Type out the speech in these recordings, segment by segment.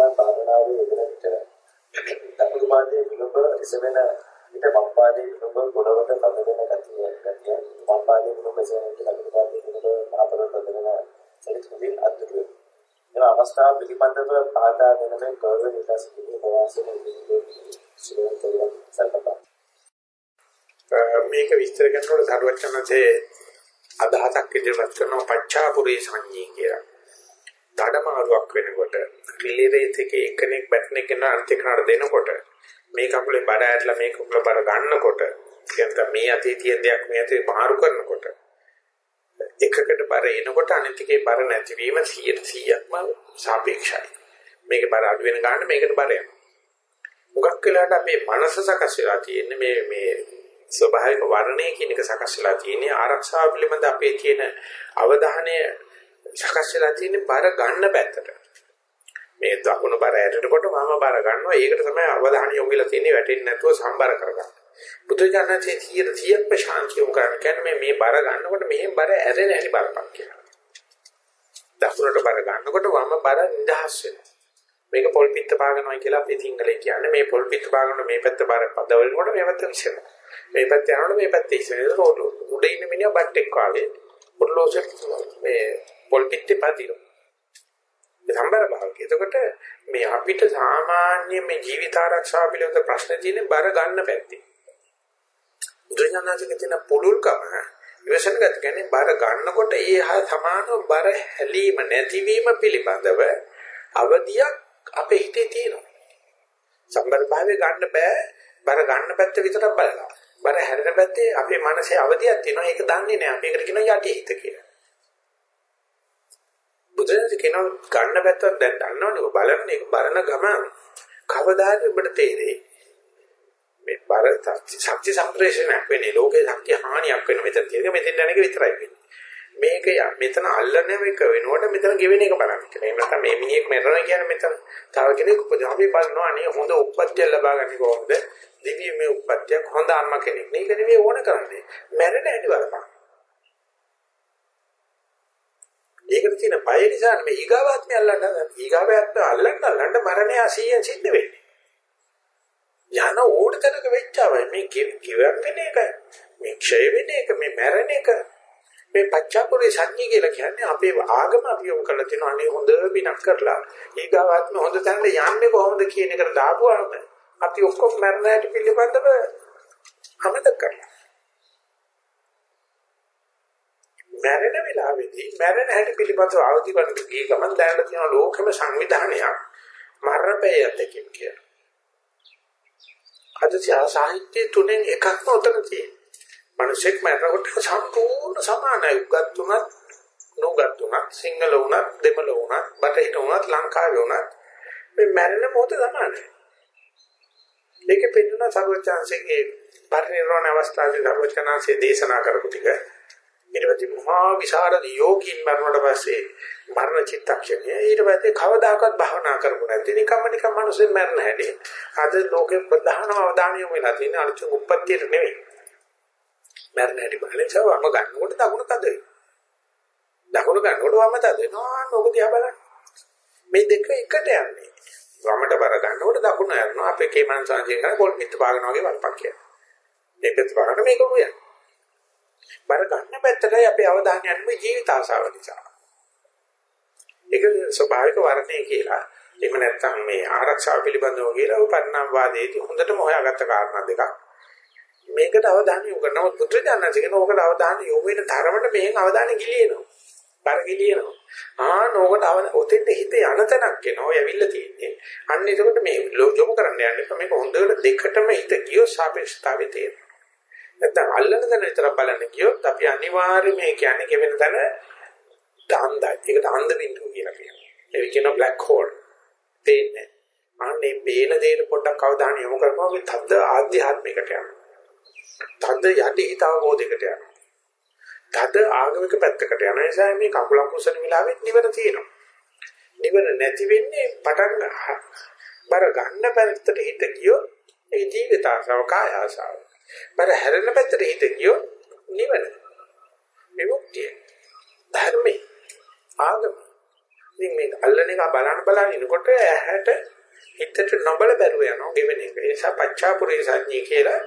මම භාවනාවේ යෙදෙන විට දකුණු පාදයේ විලුඹ එසවෙන විට වම් පාදයේ විලුඹ ගොඩවට තද වෙන ගතිය ගතිය. වම් පාදයේ විලුඹ එසවෙන විට දකුණු පාදයේ විලුඹ මහපොළොවට තද වෙන සැලකුමින් අද්දුරු මේ අවස්ථාව පිළිබඳව පාදා දෙන මේ කර්ව ඩේටා සිදුවේ ප්‍රවාසයේ විදිහේ සිදුවෙන සල්පපා මේක විස්තර කරනකොට සරුවචනසේ අදහසක් ඉදිරිපත් කරනවා පච්චාපුරේ සංඤී කියලා. දඩමාරුවක් වෙනකොට රිලේරේත් එකේ එක්කෙනෙක් බැටනෙක් කරන අන්තිකනට දෙනකොට මේ කකුලේ බඩ ඇట్లా මේ කකුල බඩ ගන්නකොට කියන්ත මේ අතේ තියෙන දෙයක් මේ අතේ මාරු කරනකොට එකකට බර එනකොට අනිත් එකේ බර නැතිවීම 100%ක්ම සාපේක්ෂයි. මේකේ බර අඩු වෙන ගන්න මේකට බර යනවා. මුගක් වෙලාවට අපේ මනස සකස් වෙලා තියෙන්නේ මේ මේ ස්වභාවික වර්ණය කියන එක සකස් වෙලා තියෙන්නේ ආරක්ෂාව පිළිබඳ අපේ තියෙන අවධානය සකස් වෙලා තියෙන්නේ බර ගන්න පැත්තට. මේ දකුණු බර ඇටකොට මම බර ගන්නවා. ඒකට තමයි අවධානය යොමු වෙලා තියෙන්නේ වැටෙන්නේ නැතුව සම්බර කරගන්න. බුදුජානකයේ 100 ශාන්තිය උකරන කියන්නේ මේ මේ බර ගන්නකොට මෙහෙම බර ඇරෙන හැටි බලපන් කියලා. දකුණට බර ගන්නකොට වම බර නිදහස් වෙනවා. මේක පොල් පිට පාගනවා කියලා අපි සිංහලේ කියන්නේ මේ පොල් පිට පාගන මේ පැත්ත බර පදවලනකොට මේ පැත්ත විශ්සෙනවා. මේ පැත්ත යනකොට මේ පැත්ත ඉස්සෙනවා. රෝඩ් උඩ ඉන්න මිනිහා බට්ටෙක් වාගේ පොල්ලෝසෙ මේ පොල් පිටේ පදිනවා. ඒ සම්බර භාවක. එතකොට මේ අපිට සාමාන්‍ය මේ ජීවිත ආරක්ෂාව පිළිබඳ ප්‍රශ්න තියෙන්නේ බර ගන්න පැත්තේ. බුදුරජාණන්සේගේ තියෙන පුළුල්කම ඉවසන ගත කියන්නේ බර ගන්නකොට ඒ හා සමානව බර හැලීම නැතිවීම පිළිබඳව අවදියක් අපේ හිතේ තියෙනවා. සම්බර භාවයේ ගන්න බෑ බර ගන්න පැත්ත විතරක් බලනවා. බර හැරෙන පැත්තේ අපේ මනසේ අවදියක් තියෙනවා. ඒක දන්නේ නැහැ. අපි ඒකට කියනවා යටි හිත කියලා. බුදුරජාණන් කියනවා ගන්න පැත්තක් දැන් දන්නවනේ. ඔබ බලන්නේ ඒක බලන ගමන් කවදාද ඔබට තේරෙන්නේ? මේ බර ශක්ති සම්ප්‍රේෂණයක් වෙන්නේ ලෝකේ ශක්තිය හානියක් වෙන මෙතන තියෙන මෙතෙන් යන එක විතරයි වෙන්නේ. මේක මෙතන අල්ලන එක වෙනකොට මෙතන ගෙවෙන එක බලන්න කියලා. එහෙම නැත්නම් මේ මිනිහෙක් මරන කියන්නේ මෙතන තව කෙනෙක් උපජාපේ බලනවා අනේ හොඳ උප්පත්තිය ලබා ගන්න කොහොමද? දිව්‍ය මේ උප්පත්තියක් හොඳ අම්මා කෙනෙක්. මේක නෙවෙයි ඕන කරන්නේ. මැරෙන හැටි බලපන්. ඒකට තියෙන බය නිසා මේ ඊගාවාත්මය අල්ලන්න ඊගාවයත් අල්ලන්න අල්ලන්න මරණය අසීයෙන් සිද්ධ වෙන්නේ. යන ඕන තැනක වෙච්චාවයි මේ කිව්වක් වෙන එක මේ ක්ෂය වෙන එක මේ මැරෙන එක මේ පච්චාපුරේ සංඥා කියලා කියන්නේ අපේ ආගම අපි යොමු කරලා තියෙනවා අනේ හොඳ බිනක් කරලා ඊගාවාත්ම හොඳ තැනට යන්නේ කොහොමද කියන එකට දාපුවාම අපි ඔක්කොම මරණයට පිළිබඳව අමතක කරලා මැරෙන වෙලාවේදී මැරෙන හැටි පිළිබඳව අවදි කරන දී ගමන් දැනලා තියෙන ලෝකෙම සංවිධානයක් මරණපයත් කියන. අද සාහිත්‍ය තුනෙන් එකක්ම උතන තියෙනවා. මිනිසෙක් මරනකොට සම්පූර්ණ සමානයි. උගත් උනත් නුගත් උනත් සිංහල උනත් දෙමළ උනත් බටහිර උනත් ලංකාවේ උනත් මේ මැරෙන මොහොත සමානයි. ඒක පෙන්වන සර්වචාන්සේගේ පරිනිර්වාණ අවස්ථාවේ සර්වචනාංශයේ දේශනා කරපු ටික. ඊට පස්සේ මහා විශාරද යෝගීන් මරණයට පස්සේ මරණ චිත්තක්ෂණය. ඊට පස්සේ කවදාකවත් භවනා කරපු නැති නිකම්ම නිකම් මිනිස්සු මරණ හැටි. අද ලෝකේ ප්‍රධානම අවධානය යොමු වෙලා තියෙන අලුත් උප්පත්තියට නෙවෙයි. මරණ හැටි බලන්නේ වම ගන්නකොට දකුණ තද දකුණ ගන්නකොට වම තද වෙනවා. නෝක දිහා බලන්න. මේ දෙක එකට යන්නේ. වමට බර ගන්නකොට දකුණ යනවා අපේ කේමන් සංජය කරන පොල් පිට පාගන වගේ වල්පක් කියන මේකත් පාගන මේක උයන් බර ගන්න පැත්තටයි අපේ අවධානය යන්නේ ජීවිත ආශාව නිසා. ඒක ස්වභාවික වර්ණය කියලා. එහෙම නැත්නම් මේ ආරක්ෂාව පිළිබඳව කියලා පරිණාමවාදයේදී හොඳටම හොයාගත්ත කාරණා දෙකක්. මේකට අවධානය යොමු කරනවා පුත්‍රජානසික නෝකට අවධානය යොමු වෙන තරමට මෙහෙන් අවධානය ගිලිනවා. බර ගිලිනවා. ආ නෝකට අවන ඔතෙන්ද හිත යන තැනක් එනවා. ඔය ඇවිල්ලා තියෙන්නේ. අන්න එතකොට මේ යොමු කරන්න යන්නේ මේක හොඳට දෙකටම හිත ගියෝ සාපේක්ෂතාවය තියෙනවා. නැත්නම් අල්ලන තැන විතර බලන්න ගියොත් අපි අනිවාර්යයෙන් මේ කියන්නේ කෙවෙන තැන දාන්දයි. ඒකට අන්ධ බින්දුව කියලා කියනවා. ඒක කියන බ්ලැක් හෝල්. තේන්නේ. අනේ බේන දේට පොඩ්ඩක් අවධානය යොමු කරපුවම මේ තද්ද ආධ්‍යාත්මිකට යනවා. තද්ද යටි හිත අවබෝධයකට යනවා. තද ආගමික පැත්තකට යන නිසා මේ කකුල කුසන විලාවෙත් නිවන තියෙනවා. නිවන නැති වෙන්නේ පටන් බර ගන්න පැත්තට හිත ගියොත් ඒ ජීවිත ආසාව කාය ආසාව බර හැරෙන පැත්තට හිත ගියොත් නිවන. විමුක්තිය. ධර්මේ. ආගම. ඉතින් මේ අල්ලන එක බලන බලන ඉනකොට ඇහැට හිතට නොබල බැරුව යනවා ගෙවෙන එක. ඒ නිසා පච්චාපුරේ සංඥේ කියලා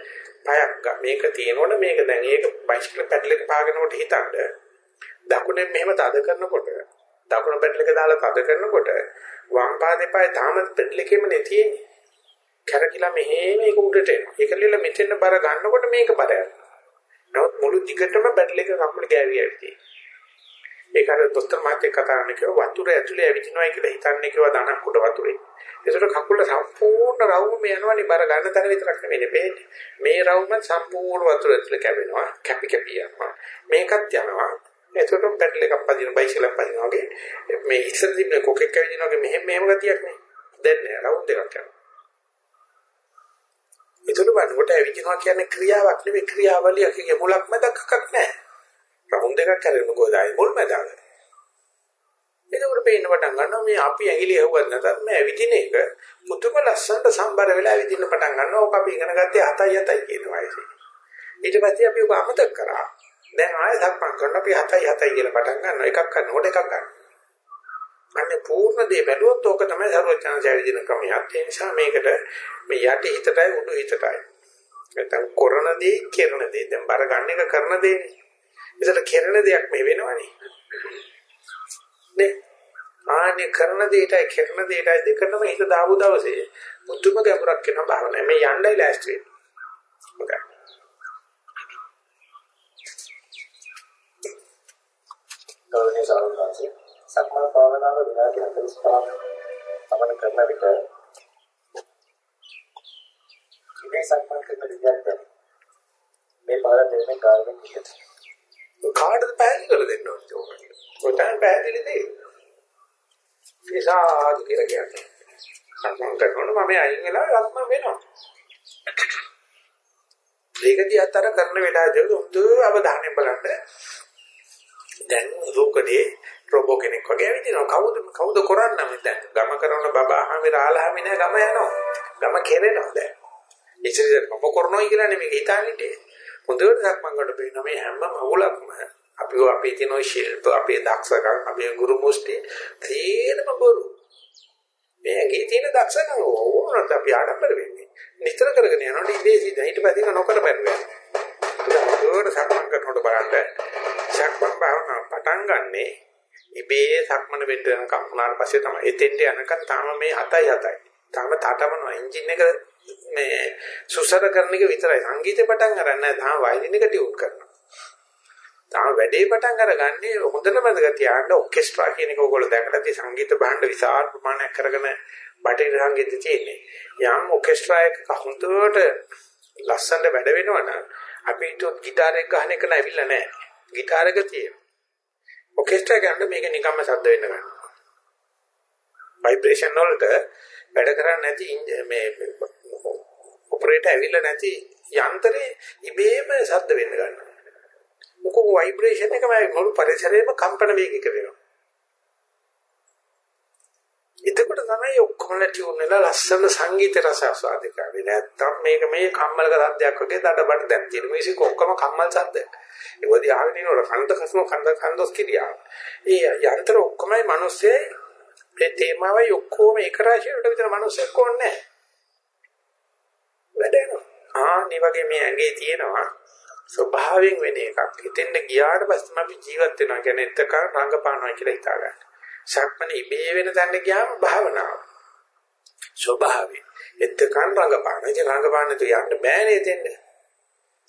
පයක් මේක තියෙනවනේ මේක දැන් ඒක බයිසිකල් පැඩල් එක පාගනකොට හිතන්න. දකුණෙන් මෙහෙම තද කරනකොට දකුණු පැඩල් එක දාලා තද කරනකොට වම් පාදේ පාය තාම පැඩල් එකෙම නේ තියෙන්නේ. කරකිලා මෙහෙම ඒක උඩට එනවා. ඒකලිලා මෙතෙන් බර ගන්නකොට මේක බර යනවා. නමුත් මුළු දිගටම බැටල් එක කකුල ගෑවි ඇවිත් ඒක අර දොස්තර මහත්තයෙක් කතා කරන කිව්ව වතුර ඇතුලේ ඇවිදිනවා කියලා හිතන්නේ කිව්වා දණක් උඩ වතුරේ. ඒසොට කකුල සම්පූර්ණ රවුම යනවනේ බර ගන්න තැන විතරක් නෙමෙයි පේන්නේ. මේ රවුම සම්පූර්ණ වතුර ඇතුලේ කැවෙනවා, කැපි කැපි යනවා. මේකත් යනවා. ඒසොට බැටල් එකක් පදින බයිසිකල් එකක් පදිනවා වගේ මේ ඉස්සර තිබුණ කොකෙක් ඇවිදිනවා වගේ මෙහෙම මෙහෙම ගතියක් නේ. දැන් නෑ රවුම් දෙකක් යනවා. මෙතන බලනකොට ඇවිදිනවා කියන්නේ ක්‍රියාවක් නෙවෙයි ක්‍රියාවලියකගේ මුලක් මැදක් එකක් නැහැ. රවුන්ඩ් එකක් කරගෙන ගොඩායි මුල් මැදක්. එතකොට පේන්න පටන් ගන්නවා මේ අපි ඇඟිලි හවුවත් නැතත් මේ ඇවිදින එක මුතුම ලස්සනට සම්බර වෙලා ඇවිදින්න පටන් ගන්නවා. ඔක අපි ඉගෙන ගත්තේ 7යි 7යි කියන වයසේ. ඊට පස්සේ අපි ඔක අමතක කරා. දැන් ආයෙ සක්මන් කරනවා අපි 7යි 7යි කියලා පටන් ගන්නවා. එකක් කරනකොට එකක් ගන්නවා. අනේ පූර්ණ දේ බැලුවොත් ඕක තමයි සර්වඥාන්සේ ඇවිදින ක්‍රමයක්. ඒ නිසා මේකට මේ යටි හිතටයි උඩු හිතටයි. නැත්නම් කරන දේ කරන දේ. දැන් බර ගන්න එක කරන දේනේ. ඒසට කරන දෙයක් මේ වෙනවනේ. නේ? ආනේ කරන දෙයටයි කරන දෙයටයි දෙකම හිත දාපු දවසේ මුතුම ගැඹුරක් වෙන භාවනාව. මේ යන්නයි ලෑස්ති වෙන්නේ. මොකක්ද? ගෞරවනීය සාරාංශය සක්මන් භාවනාව විනාඩි 45ක් පමණ කරන විට ඉන්නේ සක්මන් කරන විදිහට මේ පාර දෙන්නේ කාර්යයෙන් කියට. කාටද පැහැදිලි කරලා දෙන්න ඕනේ ඕක. ඔය තමයි පැහැදිලි දෙන්නේ. විසාදු කියලා කියන්නේ. සක්මන් කරනකොට මම අයින් වෙලා රත්ම වෙනවා. ඒකදී අතර කරන වෙලාවදී හොඳ අවධානයෙන් බලන්න. දැන් රූකදී රොබෝ කෙනෙක් වගේ ඇවිදිනවා. කවුද කවුද කරන්නේ දැන්? ගම කරන බබාහාමි රාලහාමි නෑ ගම යනවා. ගම කෙරෙනවා දැන්. ඉතින් මම කරනවා කියලා නෙමෙයි හිතන්නේ. හොඳට සක්මන් කරලා බලන මේ හැම මවුලක්ම අපි අපේ තියෙන ශිල්ප අපේ දක්ෂකම් අපේ ගුරු මුස්ටි තේරම බොරු. මේ ඇඟේ තියෙන දක්ෂකම් ඕනත් අපි ආඩම්බර වෙන්නේ. නිතර කරගෙන යනකොට ඉබේ සිද්ධ ඊට පස්සේ නොකර බැරුවා. ඒක සක්මන් කරනකොට බලන්න සක්මන් භාවනාව පටන් ගන්නේ ඉබේ සක්මන වෙන්න යනකම් උනාට පස්සේ තමයි. එතෙන්ට යනකම් තාම මේ 7යි 7යි. තාම තාටමනවා එන්ජින් එක මේ සුසර කරන එක විතරයි සංගීතේ පටන් අරන්නේ තාම වයලින් එක ටියුන් කරනවා. තාම වැඩේ පටන් අරගන්නේ හොඳට මතක තියාගන්න ඔකෙස්ට්‍රා කියන එක ඕගොල්ලෝ දැකලා තියෙන සංගීත භාණ්ඩ විශාල ප්‍රමාණයක් කරගෙන බටහිර සංගීතය තියෙන්නේ. යම් ඔකෙස්ට්‍රා එකක හොඳට ලස්සනට වැඩ වෙනවනම් අපි හිතුවත් গিitar එක ගන්න එක නෑවිලා නෑ. গিitar එක තියෙනවා. ඔකෙස්ට්‍රා ගන්න මේක නිකම්ම සද්ද වෙන්න ගන්නවා. ভাইබ්‍රේෂන් වලට වැඩ කරන්නේ නැති මේ ඔපරේටර් ඇවිල්ලා නැති යන්ත්‍රේ ඉබේම ශබ්ද වෙන්න ගන්නවා. මොකෝ ভাইබ්‍රේෂන් එකම මුළු පරිසරයේම කම්පන වේගයක වෙනවා. එතකොට තමයි ඔක්කොම ටියුන් වෙලා ලස්සන සංගීත රස ආස්වාද කරන්නේ. නැත්තම් මේක මේ කම්මලක සද්දයක් වගේ දඩබඩ දැන් තියෙන මියුසික් ඔක්කොම කම්මල් සද්ද. ඒවදී ආගෙන ඉනවල කන්ද කස්ම කන්ද කන්දොස් කිරියා. ඒ යන්ත්‍ර ඔක්කොමයි මිනිස්සේ ඒ තේමාවයි ඔක්කොම එක රාශියකට විතර මිනිස්සෙක් ඕනේ වැඩේනවා. ආනි වගේ මේ ඇඟේ තියෙනවා ස්වභාවයෙන් වෙන එකක්. හිතෙන්න ගියාට පස්සේ අපි ජීවත් වෙනවා. කියන්නේ එතක රංගපානවා කියලා හිතා ගන්න. සක්මණ ඉබේ වෙන තැනට ගියාම භාවනාව. ස්වභාවය. එතකන් රංගපාන. ඉතින් රංගපාන තු යන්න බෑනේ දෙන්න.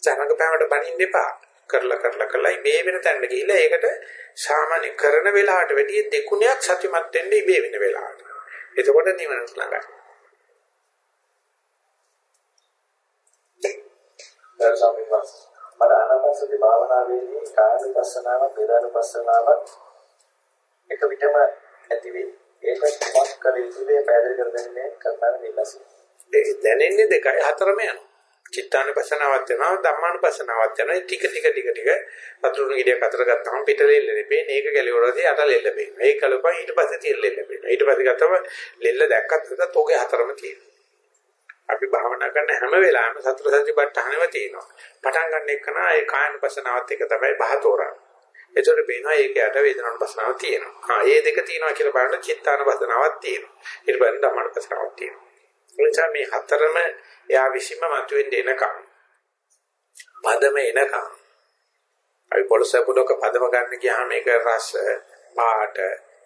රංගපානට බනින්න එපා. කරලා කරලා කරලා ඉබේ වෙන තැනට ගිහිල්ලා ඒකට සාමාන්‍ය කරන වෙලාවට වැඩිය දෙකුණයක් සත්‍යමත් වෙන්න ඉබේ වෙන වෙලාවට. එතකොට නිවන ළඟයි. දර්ශමින් වස් මර අනාපසති භාවනාවේදී කායනුපස්සනාව, වේදනානුපස්සනාව එක විටම ඇති වේ. ඒක මොකක් කර යුතුද පැහැදිලි කර දෙන්නේ කරන්න. ඒ දැනෙන්නේ දෙකයි හතරම යනවා. චිත්තානුපස්සනාවක් වෙනවා ධම්මානුපස්සනාවක් වෙනවා. ටික ටික ටික ටික වතුරු ගෙඩියක් අතර ගත්තාම පිටලෙල්ල නෙපේ මේක ගැලවරදී අත ලෙල්ල පේනවා ඒක කලපන් ඊට පස්සේ තියෙන ලෙල්ල පේනවා ඊට පස්සේ ගත්තම ලෙල්ල දැක්කත් ඒකත් ඔගේ හතරම තියෙනවා. අපි භාවනා කරන හැම වෙලාවෙම සතර සතිපට්ඨානෙම තියෙනවා. පටන් ගන්න එකන ඒ කායනුපස්සනාවත් එක තමයි බහතෝරන්නේ ඒතකොට පේනවා ඒක යට වේදනානුපස්සනාවක් තියෙනවා. ආ ඒ දෙක තියෙනවා කියලා බලන චිත්තානුපස්සනාවක් තියෙනවා. ඊට පස්සේ ධම්මානුපස්සනාවක් තියෙනවා. ඒ නිසා මේ හතරම එයා විසින්ම මතුවෙන්න එනකම් පදම එනකම් අපි පොළොසපුලක පදම ගන්න ගියාම මේක රස, පාට,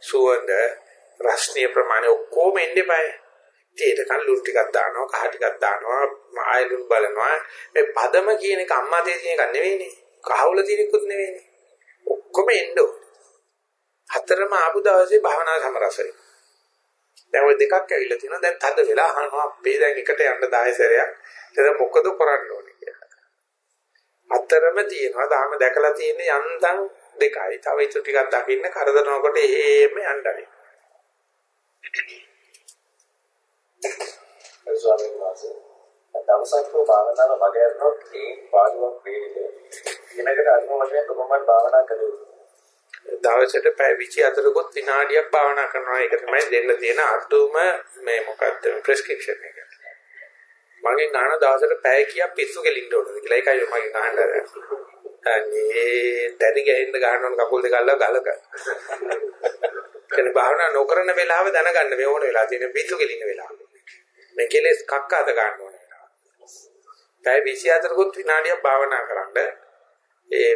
සුවඳ, රසණීය ප්‍රමාණය ඔක්කොම එන්නේ බෑ. ඒකට කල්ලුරු ටිකක් දානවා, කහ ටිකක් දානවා, ආයලුන් බලනවා. මේ පදම කියන එක අම්මා තේ තියෙන එක නෙවෙයිනේ. කහවල තියෙනකුත් නෙවෙයිනේ. ඔක්කොම එන්න ඕනේ. හතරම ආපු දවසේ භාවනා සමරසයි. දැන් ওই දෙකක් ඇවිල්ලා තියෙනවා. දැන් තද වෙලා අහනවා අපේ දැන් එකට යන්න 10 සැරයක්. එතන මොකද කරන්න ඕනේ කියලා. හතරම තියෙනවා. තාම දැකලා තියෙන්නේ යන්තම් දෙකයි. තව ඊට ටිකක් දකින්න කරදරනකොට එහෙම යන්නයි. ස්වාමීන් වහන්සේ දවසක් භාවනාව මගේ අරනොත් ඒ පාළුවක් වේවිද. දිනකට අනුව වශයෙන් කොහොමද භාවනා කළේ? දවසට පැය 24කොත් විනාඩියක් භාවනා කරනවා. ඒක තමයි දෙන්න තියෙන අතුම මේ මොකද්ද ප්‍රෙස්ක්‍රිප්ෂන් එක. මගෙන් ගන්න දවසට පැය කීයක් පිස්සු කෙලින්න ඕනද කියලා. ඒකයි මගෙන් ගන්න. අනේ දැඩි ගැහෙන්න ගන්නවන කකුල් දෙක අල්ලලා ගලක. කෙනෙක් භාවනා නොකරන වෙලාව දැනගන්න මේ ඕන වෙලා තියෙන පිස්සු කෙලින්න වෙලාව. මේ කෙලෙස් කක්ක අද ගන්න ඕන වෙලාව. පැය 24කොත් විනාඩියක් භාවනා කරන්න ඒ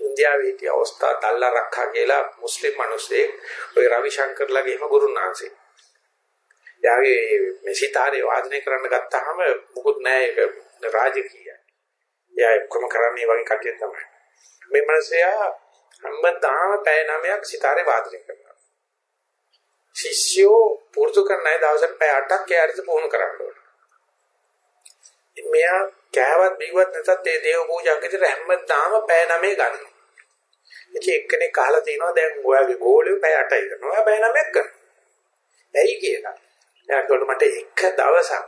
ඉන්දියාවේ හිටිය අවස්ථා දල්ලා රක්ඛා කියලා මුස්ලිම් මිනිස්සෙක් ඔය රවිශංකර්ලාගේම ගුරුනාංශේ. යාගේ මේ සිතාරේ වාදනය කරන්න ගත්තාම මුකුත් නෑ ඒක රාජකීයයි. එයා කොහොම කරන්නේ වගේ කටියක් තමයි. මේ මිනිසයා හැමදාම පැය 9ක් සිතාරේ වාදනය කරනවා. ශිෂ්‍යෝ පුරුදු කරන අය දවසට පැය 8ක් එයාට පුහුණු කරන්න ඕනේ. මෙයා කෑවත් බිව්වත් නැතත් ඒ දේව පූජා විතර හැමදාම පැය 9 ගන්නවා. ඉතින් එක්කෙනෙක් අහලා තිනවා දැන් ඔයාගේ ගෝලිය පැය 8යි කරනවා. ඔයා පැය 9ක් කරනවා. ඇයි කියලා. එයාට මට එක දවසක්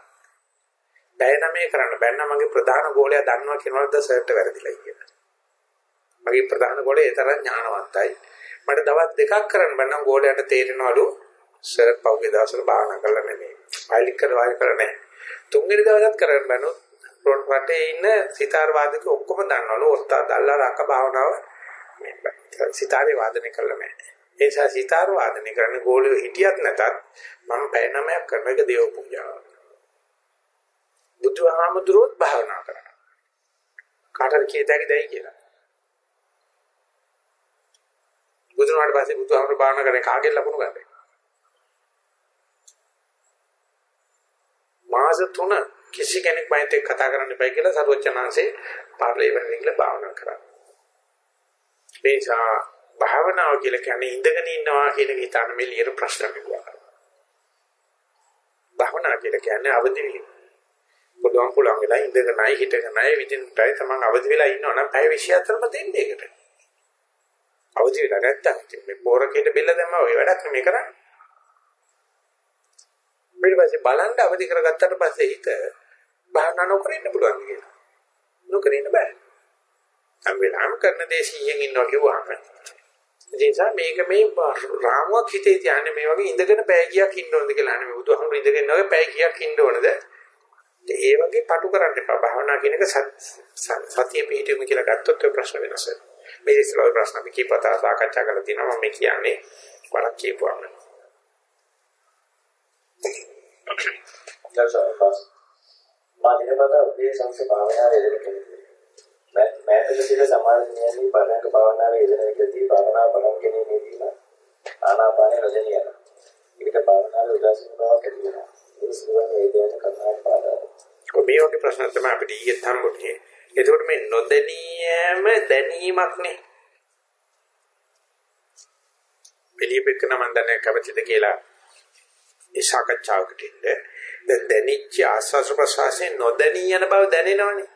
පැය 9 කරන්න බැන්න මගේ ප්‍රධාන ගෝලයා දන්නවා කියනවලද සර්ට වැරදිලා කියලා. මගේ ප්‍රධාන ගෝලයා ඒ තරම් ඥානවන්තයි. මට දවස් දෙකක් කරන්න බැන්නම් ගෝලයාට තේරෙනවලු සර් පහුගිය දවස්වල භාවනා කරලා නෙමෙයි. පයිලික් කරලා වාරි කරලා නැහැ. තුන්වෙනි දවසත් කරන්න බැනොත් රටේ ඉන්න සිතාර වාදක ඔක්කොම දන්නවලු ඔස්තා දල්ලා රක භාවනාව සිතාරේ වාදනය කරලා නැහැ. ඒ නිසා සිතාර වාදනය කරන්න ගෝලියෝ හිටියත් නැතත් මම පැය නමයක් කරන එක දේව පූජාව. බුදුහාමුදුරුවෝත් භාවනා කරනවා. කාටද කියතයි දැයි කියලා. බුදුනාට පස්සේ බුදුහාමුදුරුවෝ භාවනා කරන්නේ කාගෙන් ලකුණු ගන්නද? මාස 3 කිසි කෙනෙක් මයිත් එක්ක කතා කරන්න එපයි කියලා සරුවචනාංශේ පාරලේ වෙන්නේ කියලා භාවනා කරා. මේ නිසා භාවනාව කියලා කියන්නේ ඉඳගෙන ඉන්නවා කියන එක හිතන්න මේ ලියන ප්‍රශ්න පිටුවා. භාවනා කියලා කියන්නේ අවදි වීම. පුළුවන් පුළුවන් වෙලා ඉඳගෙනයි හිටගෙනයි විදිහටයි තමන් අවදි වෙලා ඉන්නවා නම් පැය 24ම දෙන්නේ ඒකට. අවදි වෙලා නැත්තම් මේ බෝරකේට බෙල්ල දැම්මා ඔය වැඩක් නෙමෙයි කරන්නේ. ඊට පස්සේ බලන්න අවදි කරගත්තට පස්සේ හිත භාවනා නොකර ඉන්න පුළුවන් කියලා. නොකර ඉන්න බෑ. හැම වෙලාවෙම කරන දේ 100න් ඉන්නවා කිව්වහම. ඒ නිසා මේක මේ රාමුවක් හිතේ තියන්නේ මේ වගේ ඉඳගෙන පැය කීයක් ඉන්න ඕනද කියලා අනේ බුදුහාමුදුරු ඉඳගෙන නැවේ පැය කීයක් ඉන්න ඕනද? ඒ වගේ පටු කරන්න එපා. භාවනා කියන එක සතිය පිහිටුම කියලා ගත්තොත් ඔය ප්‍රශ්න වෙනස් වෙනවා. මේ ඉස්සරහ ප්‍රශ්න අපි කීපතා සාකච්ඡා කරලා තියෙනවා මම කියන්නේ වරක් කියපුවාම. දර්ශනපස් මා දිනපතා උදේ සංසේ භාවනාවේ යෙදෙන කෙනෙක්. මෑතක සිට සමාන නියමී පරණක භාවනාවේ යෙදෙන එකදී භාවනා බලන් ගැනීමේදීම ආනාපානය රජනියන. ඊට භාවනාවේ උදාසීන බවක් ඇති වෙනවා. ඒ සිදුවන ඒ දෙයට කතාවක් පාදා. මේ වගේ ප්‍රශ්න තමයි අපිට ඊයේ හම්බුනේ. එතකොට මේ නොදැනීම දැනීමක් නේ. පිළිපෙකන මන් දැන කැමතිද කියලා ඒ සාකච්ඡාවකට ඉන්න. දැන් දැනිච්ච ආස්වාස ප්‍රසවාසයෙන් නොදැනී යන බව දැනෙනවනේ.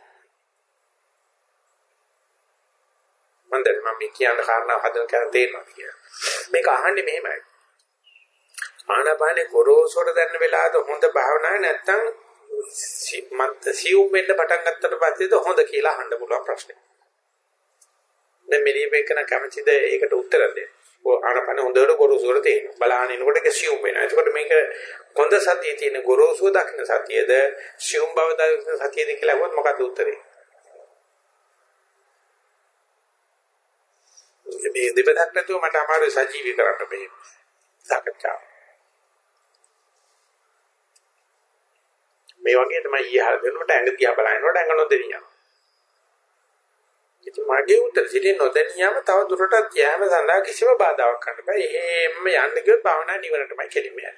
මම දැන් මම කියන කාරණා හදන කරන් තේරෙනවා කියලා. මේක අහන්නේ මෙහෙමයි. ආනාපානේ ගොරෝසුට දැනන වෙලාවද හොඳ භාවනාවක් නැත්තම් මත් සියුම් වෙන්න පටන් ගත්තට පස්සේද හොඳ කියලා අහන්න පුළුවන් ප්‍රශ්නේ. දැන් මෙලියපෙකන කැමතිද ඒකට උත්තර දෙන්න. ආනපන හොඳට ගොරෝසුවට තේරෙනවා. බලහන් එනකොට ඒක සියුම් වෙනවා. එතකොට මේක හොඳ සතියේ තියෙන ගොරෝසුව දක්න සතියද සියුම් බව දක්න සතියද කියලා අහුවත් මොකක්ද උත්තරේ? මේ දෙපදක් නැතුව මට අමාරු සජීවී කරන්න මේ සාකච්ඡාව. මේ වගේ තමයි ඊහාර දෙනකොට ඇඟ දිහා බලනකොට ඇඟ නොදෙනියම. ඉතින් මගේ උත්තර සිටින් නොදෙනියම තව දුරටත් යෑම සඳහා කිසිම බාධාවක් ගන්න බෑ. එහෙම යන්න ගියොත් භාවනා නිවනටමයි කෙලින්ම යන්නේ.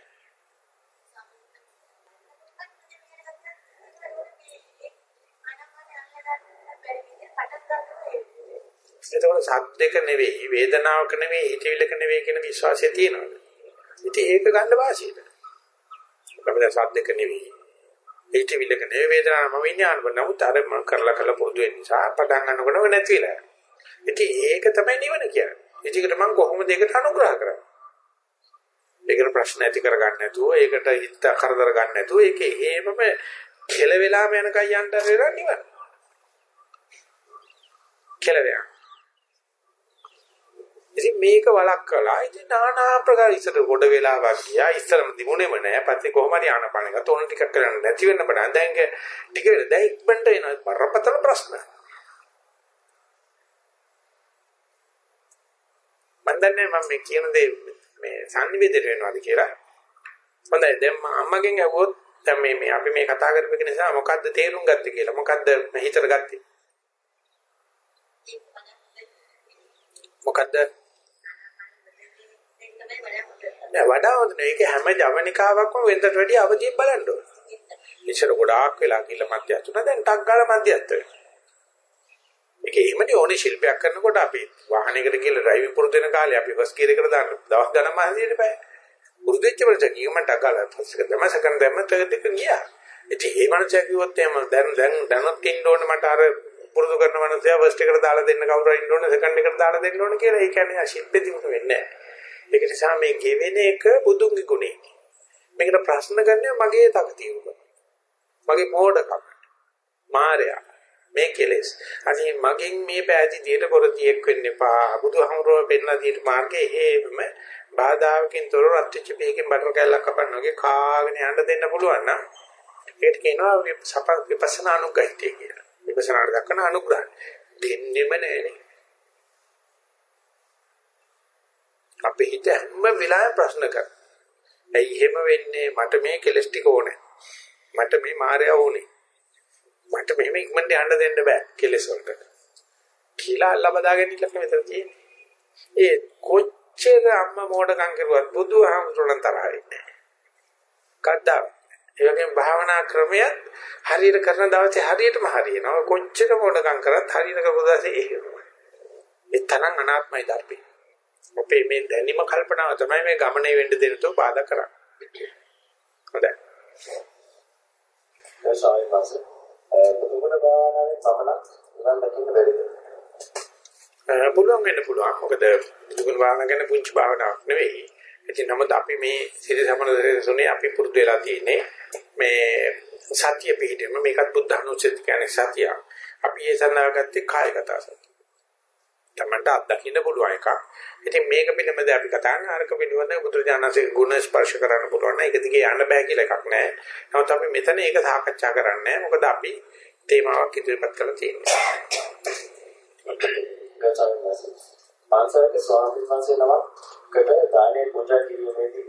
එතකොට සද්දක නෙවෙයි වේදනාවක නෙවෙයි හිතවිලක නෙවෙයි කියන විශ්වාසය තියෙනවා. ඉතින් ඒක ගන්න වාසියට. අපිට සද්දක නෙවෙයි හිතවිලක නෙවෙයි වේදනාව මම ඉන්නේ අනුව නමුත් අර මම කරලා කරලා පුරුදු වෙන නිසා පටන් ගන්නකොට නැති වෙලා. ඉතින් ඒක තමයි නිවන කියන්නේ. ඒකට මම කොහොමද ඒකට අනුග්‍රහ කරන්නේ? ඒකට ප්‍රශ්න ඇති කරගන්න නැතුව ඒකට හිත කරදර ගන්න නැතුව ඒක හේමම කෙල වෙලාම යනකම් යන්න හරිලා නිවන. කෙලවයක්. ඉතින් මේක වළක්වලා ඉතින් নানা ආකාර ඉස්සර ගොඩ වෙලාවක් ගියා. ඉස්සරම දිමුනේම නෑ. පස්සේ කොහොම හරි ආනපනක තෝරන ටිකක් කරන්න නැති වෙන්න බඩ දැන් ටික දැන් ඉක්මනට එන බරපතල ප්‍රශ්න. මම දන්නේ මම මේ කියන දේ මේ සංනිවේදනය වෙනවාද කියලා. හොඳයි. දැන් අම්මගෙන් අහුවොත් දැන් මේ මේ අපි මේ කතා කරපු එක නිසා මොකද්ද තේරුම් ගත්තේ කියලා. මොකද්ද හිතට ගත්තේ? මොකද්ද? නෑ වඩා හොඳ නේ. ඒක හැම ජවනිකාවක්ම වෙනදට වැඩිය අවදියෙන් බලන්න ඕනේ. ඉස්සර ගොඩාක් වෙලා ගිහලා මැදිහත් උනා දැන් ටක් ගාලා මැදිහත් වෙනවා. ඒක එහෙමනේ ඕනේ ශිල්පයක් කරනකොට අපි වාහනයකට ගිහලා ඩ්‍රයිවිං පුරුදු වෙන කාලේ අපි බස් ගියර එකට දාන්න දවස් ගණන් මහන්සියට බෑ. පුරුදු වෙච්ච වෙලට ගියම ටක් ගාලා පස්සේ දැම සකන් දැම දෙක ගියා. ඉතින් ඒ මනුස්සයා කිව්වොත් එහෙම දැන් දැන් දැනත් ඉන්න ඕනේ මට අර පුරුදු කරන මනුස්සයා ෆස්ට් එකට දාලා දෙන්න කවුරු ඉන්න ඕනේ සෙකන්ඩ් එකට දාලා දෙන්න ඕනේ කියලා ඒ කියන්නේ ශිල්පෙදිම වෙන්නේ නැහැ. ඒක නිසා මේ ගෙවෙන එක බුදුන්ගේ ගුණේ. මේකට ප්‍රශ්න ගන්නේ මගේ තකතිරුක. මගේ මෝඩකම. මායя. මේ කෙලෙස්. අනේ මගෙන් මේ පෑදි දියට පොරතියෙක් වෙන්න එපා. බුදුහමරෝ පෙන්ලා දියට මාර්ගයේ හේම බාධාවකින් තොර රත්ච්ච පියකින් බටර් කැල්ලක් කපන්න වගේ කාගෙන යන්න දෙන්න පුළුවන් නම් ඒකට කියනවා විපස්සනා අනුග්‍රහිතය කියලා. විපස්සනාට දක්වන අනුග්‍රහය. දෙන්නෙම නෑනේ. අපේ හිත හැම වෙලාවෙම ප්‍රශ්න කරනවා. ඇයි එහෙම වෙන්නේ? මට මේ කෙලස් ටික ඕනේ. මට මේ මායя ඕනේ. මට මෙහෙම ඉක්මනට යන්න දෙන්න බෑ කෙලස් වලට. කියලා අල්ල බදාගෙන ඉන්න මෙතන තියෙන්නේ. ඒ කොච්චර අම්මා මෝඩකම් කරුවත් බුදුහාමුදුරන් තරහ වෙන්නේ නැහැ. කද්දා ඒ වගේම භාවනා ක්‍රමයක් හරියට කරන දවසේ හරියටම හරියනවා. කොච්චර මෝඩකම් කරත් හරියට කරපු දවසේ එහෙමයි. ඒ තරම් අනාත්මයි ධර්මයි. අපේ මේ දැනීම කල්පනාව තමයි මේ ගමනේ වෙන්න දෙන තෝ බාධා කරන්නේ. හොඳයි. දැන් මාස බුදුගුණ භාවනාවේ පමණක් නිවන් දකින්න බැරිද? පුළුවන් වෙන්න පුළුවන්. මොකද බුදුගුණ භාවනාව ගැන පුංචි භාවනාවක් නෙවෙයි. ඉතින් නමුත් අපි මේ සිරි සමන දෙසුනේ අපි පුරුදු වෙලා තියෙන්නේ මේ සතිය පිළිදෙම මේකත් බුද්ධ අනුසෙත් කියන්නේ සතිය. අපි ඒ සඳහාගත්තේ කායගත සතිය. තමන්ට අත්දකින්න පුළුවන් එකක්. ඉතින් මේක පිළිබඳව අපි කතා කරන අරක පිළිබඳව බුදුරජාණන්සේ ගුණ ස්පර්ශ කරන්න පුළුවන් නම් ඒක දිගේ යන්න බෑ කියලා එකක් නෑ. නමුත් අපි මෙතන ඒක සාකච්ඡා කරන්නේ මොකද අපි තේමාවක් ඉදිරිපත් කරලා තියෙනවා. පන්සලක ස්වාමීන් වහන්සේ නමකට දානේ පූජා කිරීමේදී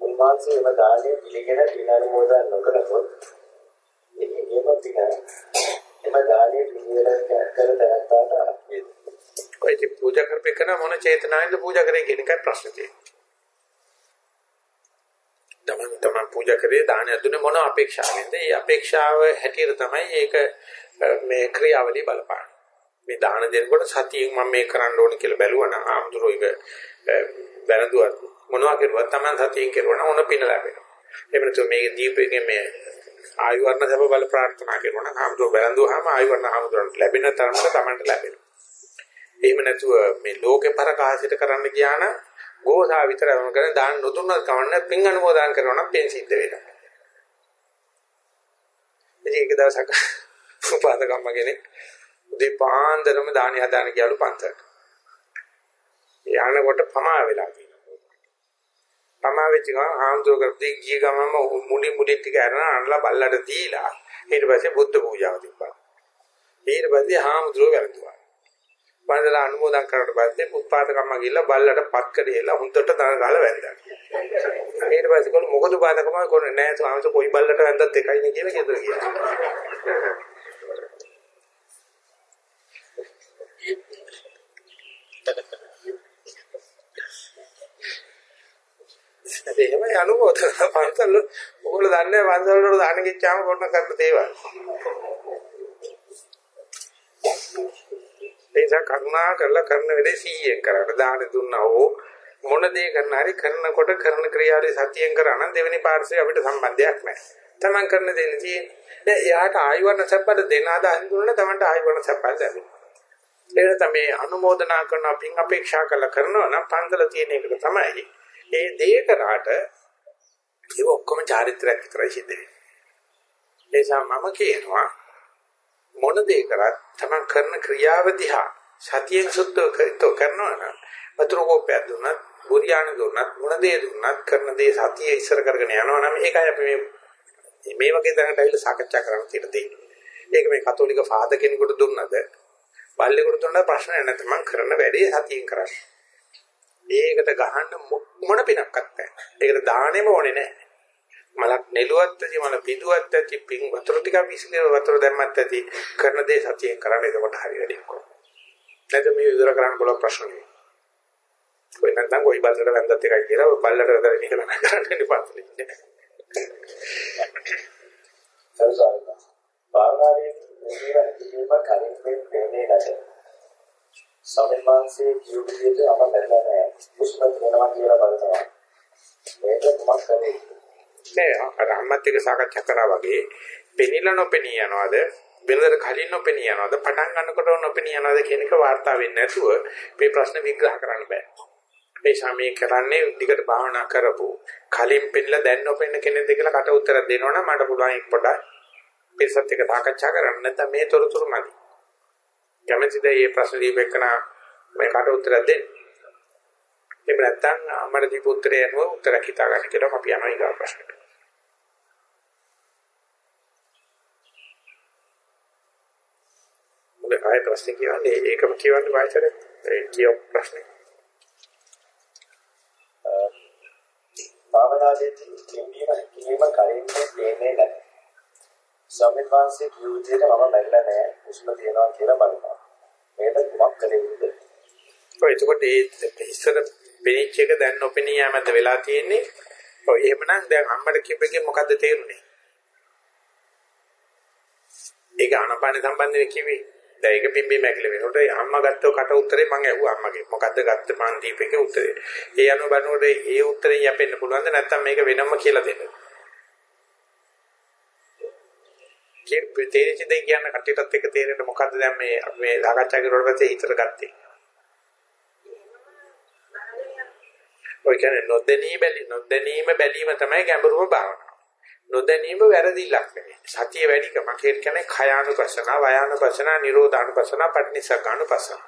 උන්වහන්සේ එම දානේ පිළිගෙන පිනනුමෝදන් නොකරතොත් එහි එම පින එම දානේ පිළිවෙල කර දැනත්තාට කොයිද පූජා කරපෙකන මොන චේතනාවෙන්ද පූජා කරේ කියන එකයි ප්‍රශ්නේ තියෙන්නේ. තමන් තමන් පූජා කරේ දානය දුන්නේ මොන අපේක්ෂාවෙන්ද? ඒ අපේක්ෂාව හැටියට තමයි ඒක මේ ක්‍රියාවලිය බලපාන්නේ. මේ දාන දෙනකොට සතියෙන් මම මේ කරන්න ඕන කියලා බැලුවා නම් ආමුදුරෝ ඒක වැරදුවත් මොනවා කරුවත් තමන් සතියෙන් කරුවා නම් ඕන පින ලැබෙනවා. එහෙම නැත්නම් මේ දීපයෙන් මේ ආයු වර්ණ සබ බල ප්‍රාර්ථනා කරනවා නම් ආමුදුරෝ වැරදුවාම ආයු වර්ණ ආමුදුරන්ට ලැබෙන තරමට තමන්ට ලැබෙනවා. එහෙම නැතුව මේ ලෝකේ පරකාසිත කරන්න ගියා නම් ගෝසා විතරම කරන දාන නොදුන්නත් කවන්න පින් අනුමෝදන් කරනවා නම් පින් සිද්ධ වෙනවා. ඉතින් එක දවසක් උපාදකම්ම කෙනෙක් උදේ පාන්දරම දානි හදාන ගියලු පන්සලට. යනකොට පමා වෙලා තියෙනවා. පමා වෙච්ච ගමන් ආම්දෝ කරදී ගිය ගමම මුඩි මුඩි ටික අරන අනලා බල්ලට දීලා ඊට පස්සේ බුද්ධ පූජාව තිබ්බා. ඊට පස්සේ ආම්දෝ වැරදුවා. වන්දලා අනුමෝදන් කරලා පස්සේ පුත්පාදකම්ම ගිහිල්ලා බල්ලට පත් කරේලා හුන්දට දන ගහලා වැන්දා. ඊට පස්සේ කොළු මොකද පාදකම කොන්නේ නෑ ස්වාමීන් කොයි බල්ලට වැන්දත් එකයිනේ කියලා කියතෝ කියලා. එහෙමයි අනුමෝදන් පන්සල් ඕගොල්ලෝ දන්නේ පන්සල් වලට දාන කිච්චාම කොන්න කරන දේවල්. නිසා කරුණා කරලා කරන වැඩේ 100ෙන් කරන්න. දාන දුන්නා හෝ මොන දේ කරන හරි කරනකොට කරන ක්‍රියාවේ සතියෙන් කරා නම් දෙවෙනි පාර්ශ්වයේ අපිට සම්බන්ධයක් නැහැ. Taman කරන දේ නෙදී. දැන් එයාට ආයවන සැපද දෙන අදහස් දුන්නා Tamanට ආයවන සැපද ලැබෙනවා. ඒක තමයි අනුමೋದනා කරන පින් අපේක්ෂා කළ කරනවා නම් පන්සල තියෙන එකට තමයි. ඒ දේ කරාට ඒ ඔක්කොම චාරිත්‍රාක් විතරයි සිද්ධ වෙන්නේ. ඒ නිසා මම කියනවා මොන දේ කරත් තමන් කරන ක්‍රියාව දිහා සතියෙන් සුද්ධ කරතෝ කරනවා නම් වතුර කෝපයක් දුන්නත් බුරියාන දුන්නත් මොන දේ දුන්නත් කරන දේ සතිය ඉස්සර කරගෙන යනවා නම් ඒකයි අපි මේ මේ වගේ දැනට ඇවිල්ලා සාකච්ඡා කරන්න තියෙන දේ. ඒක මේ කතෝලික ෆාදර් කෙනෙකුට දුන්නද බල්ලෙකුට දුන්නද ප්‍රශ්නයක් නැත්නම් මම කරන වැඩේ සතියෙන් කරන්නේ. ඒකට ගහන්න මොන පිනක්වත් නැහැ. ඒකට දාණයම ඕනේ නැහැ. මලක් නෙළුවත් ඇති මල පිදුවත් ඇති පිං වතුර ටික විසිනේ වතුර දැම්මත් ඇති කරන දේ සතියෙන් කරන්න එතකොට හරි වැඩි කොහොමද නැත්නම් මේ විතර කරන්න පුළුවන් ප්‍රශ්න නෙවෙයි. කොයි නැත්නම් කොයි බල්ලට වැන්දත් එකයි කියලා ඔය බල්ලට වැදලා නිකන් කරන්න ඉපාතලේ සල්සාරා භාවනාවේ ජීවන ජීවම කලින් වෙන්නේ නැත. සමිමාංශයේ කියු විදිහට අප බැලලා නැහැ. විශ්ව වෙනවා කියලා බලනවා. මේක කොහොමද කරන්නේ නෑ අර අම්මත් එක්ක සාකච්ඡා කරා වගේ පෙනිලා නොපෙනී යනවාද වෙනදට කලින් නොපෙනී යනවාද පටන් ගන්නකොට නොපෙනී යනවාද කියන එක වාර්තා වෙන්නේ නැතුව මේ ප්‍රශ්න විග්‍රහ කරන්න බෑ. මේ සමී කරන්නේ දිගට භාවනා කරපු කලින් පෙන්නලා දැන් නොපෙන්න කෙනෙක්ද කියලා කට උත්තර දෙනවනම් මට පුළුවන් එක් පොඩක් පිරිසත් එක්ක සාකච්ඡා කරන්න නැත්නම් මේ තොරතුරු මදි. කැමැතිද මේ ප්‍රශ්න දීපෙකන මේ කට උත්තර දෙන්න? එහෙම නැත්නම් අමර දීප උත්තරය අනුව උත්තර හිතා ගන්න කියලා අපි යනවා ඊගා ප්‍රශ්නට. මොකද ආයෙ ප්‍රශ්න කියන්නේ ඒකම කියවන්න වාචරේ ඒ කියව ප්‍රශ්නේ. භාවනාවේදී කිම්බීම කිම්බීම කලින් දෙන්නේ නැහැ. ස්වාමීන් වහන්සේ කිව් විදිහට මම බැලලා නැහැ. උස්ම තියනවා කියලා බලනවා. මේක කුමක් කලේ යුතුද? ඔය එතකොට ඒ ඉස්සර පෙනිච් එක දැන් නොපෙනී යෑමද වෙලා තියෙන්නේ. ඔය එහෙමනම් දැන් අම්මට කිව්වකේ මොකද්ද තේරුනේ? ඒක ආනපාන සම්බන්ධව කිව්වේ. දැන් ඒක පිම්බි මැකිලි වෙනකොට අම්මා ගත්ත කට උත්තරේ මම ඇහුවා අම්මගේ. මොකද්ද ගත්ත මං දීපේකේ උත්තරේ. ඒ අනුව බලනකොට ඒ උත්තරේ යැපෙන්න පුළුවන්ද නැත්නම් මේක වෙනම කියලා දෙන්න. කිය තේරිච්ච දෙය කියන්න කට්ටියටත් එක තේරෙන්න මොකද්ද දැන් මේ මේ සාකච්ඡා කරුවාට පස්සේ හිතට ගත්තේ. ඔය කියන්නේ නොදැනී බැලි නොදැනීම බැලීම තමයි ගැඹුරුම භාවනාව. නොදැනීම වැරදිලක් නෙවෙයි. සතිය වැඩිකම කියන්නේ khයානුපසන, වයානුපසන, නිරෝධානුපසන, පටිනිසග්ගානුපසන.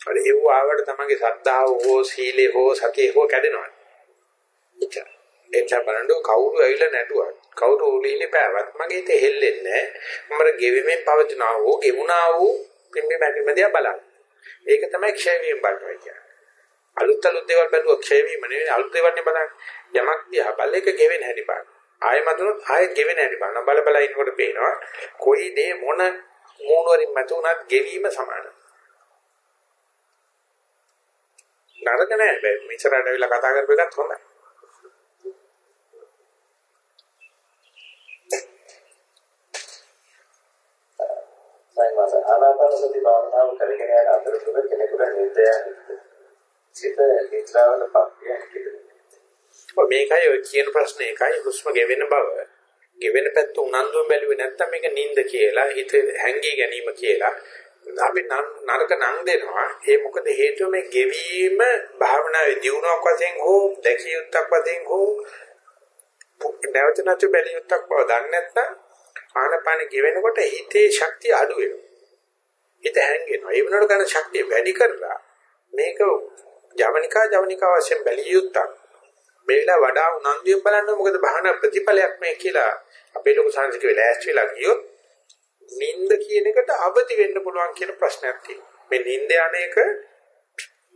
අර ඒව ආවට තමන්ගේ ශ්‍රද්ධාව හෝ සීලය හෝ සතිය හෝ කැඩෙනවා. එච්චර. එච්චර බලන්න කවුරු ඇවිල්ලා නැටුවා. කවුරු උලීලේ පෑවත් මගේ හිතේ හෙල්ලෙන්නේ නැහැ. මම ගෙවෙමින් පවතිනා වූ ගෙවුනා වූ පිම්බි මැකිමදියා බලන්න. ඒක තමයි ක්ෂය වීම බලනවා කියන්නේ. අලුත් අලුත් දේවල් බැලුවා ක්ෂය වීම නෙවෙයි අලුත් දේවල් නේ බලන්නේ. යමක් දිහා බල එක ගෙවෙන හැටි බලන්න. ආයෙ මතුනොත් ආයෙ ගෙවෙන හැටි බලන්න. බල බල ඉන්නකොට පේනවා කොයි දේ මොන මූණ වලින් මතුනත් ගෙවීම සමානයි. නරක නෑ. මෙච්චරට ඇවිල්ලා කතා කරපු එකත් හොඳයි. සයිමස ආනාපානසති භාවනාව කරගෙන යන අතරතුර කෙනෙකුට නිර්දය සිත නිද්‍රාවට පක්ෂය හැකියි. මේකයි ඔය කියන ප්‍රශ්නේ එකයි හුස්ම ගෙවෙන බව. ගෙවෙන පැත්ත උනන්දුවෙන් බැලුවේ නැත්තම් මේක නිින්ද කියලා හිත හැංගී ගැනීම කියලා අපි නරක නම් දෙනවා. ඒ මොකද හේතුව මේ ගෙවීම භාවනාවේ දියුණුවක් වශයෙන් හෝ දැකිය යුත්තක් වශයෙන් හෝ නැවත නැවත බැලිය යුත්තක් බව දන්නේ නැත්නම් ආනපාන ගෙවෙනකොට හිතේ ශක්තිය අඩු වෙනවා. හිත හැංගෙනවා. ඒ වෙනකොට ගන්න ශක්තිය වැඩි කරලා මේක ජවනිකා ජවනිකා වශයෙන් බැලිය යුත්තක්. මේලා වඩා උනන්දුවෙන් බලන්න මොකද බහන ප්‍රතිඵලයක් මේ කියලා අපේ ලොකු සංස්කෘතික වෙලාස්ට් වෙලා ගියොත් නිින්ද කියන එකට අවදි වෙන්න පුළුවන් කියන ප්‍රශ්නයක් තියෙනවා. මේ නිින්ද යන්නේක